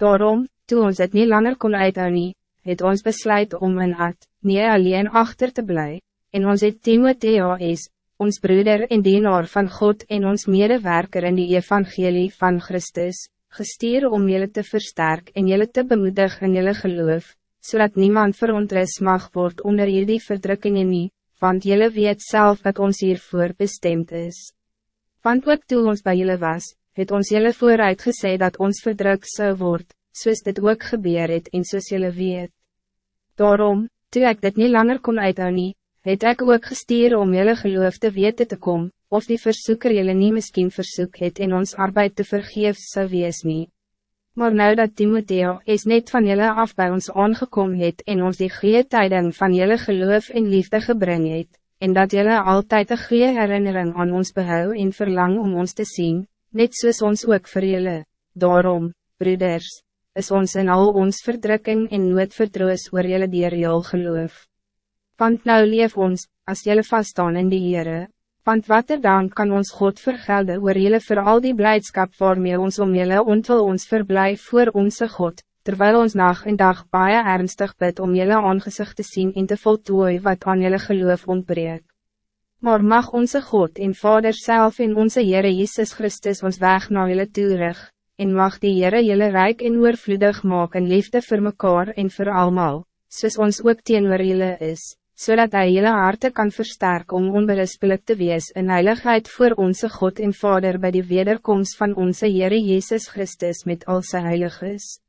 Daarom, toe ons het niet langer kon uithou nie, het ons besluit om in Ad, nie alleen achter te blij, en ons het Timotheus, ons broeder en dienaar van God en ons medewerker in die evangelie van Christus, gestuur om jullie te versterken en jullie te bemoedigen in jullie geloof, zodat niemand verontrust mag worden onder jullie verdrukkingen nie, want jullie weet zelf dat ons hiervoor bestemd is. Want ook toe ons bij jullie was, het ons jullie vooruit gesê dat ons verdruk zou worden, soos dit ook gebeur het en soos jullie weet. Daarom, toe ik dit niet langer kon uithou nie, het ek ook gestuur om jullie geloof te weten te komen, of die versoeker jullie niet misschien versoek het in ons arbeid te vergeef zou wees nie. Maar nou dat Timotheo is net van jullie af bij ons aangekomen het en ons die goede tijden van jullie geloof en liefde gebring het, en dat jullie altijd een goede herinnering aan ons behou en verlang om ons te zien, net soos ons ook voor jullie. Daarom, broeders, is ons in al ons verdrukking en nood vertroos oor jylle dier jyl geloof. Want nou leef ons, as jylle vaststaan in die Heere, want wat er dan kan ons God vergelden oor jylle voor al die blijdschap waarmee ons om jylle ontwil ons verblijf voor onze God, terwijl ons nacht en dag baie ernstig bid om jylle aangezicht te zien en te voltooi wat aan jylle geloof ontbreek. Maar mag onze God en Vader zelf in onze Heere Jezus Christus ons weg naar jylle toerig, en mag die Heere jylle rijk en oorvloedig maak in liefde voor mekaar en voor allemaal, soos ons ook teenoor jylle is, zodat hij jylle harte kan versterken om onberispelijk te wees in heiligheid voor onze God en Vader bij de wederkomst van onze Heere Jezus Christus met al sy heiliges.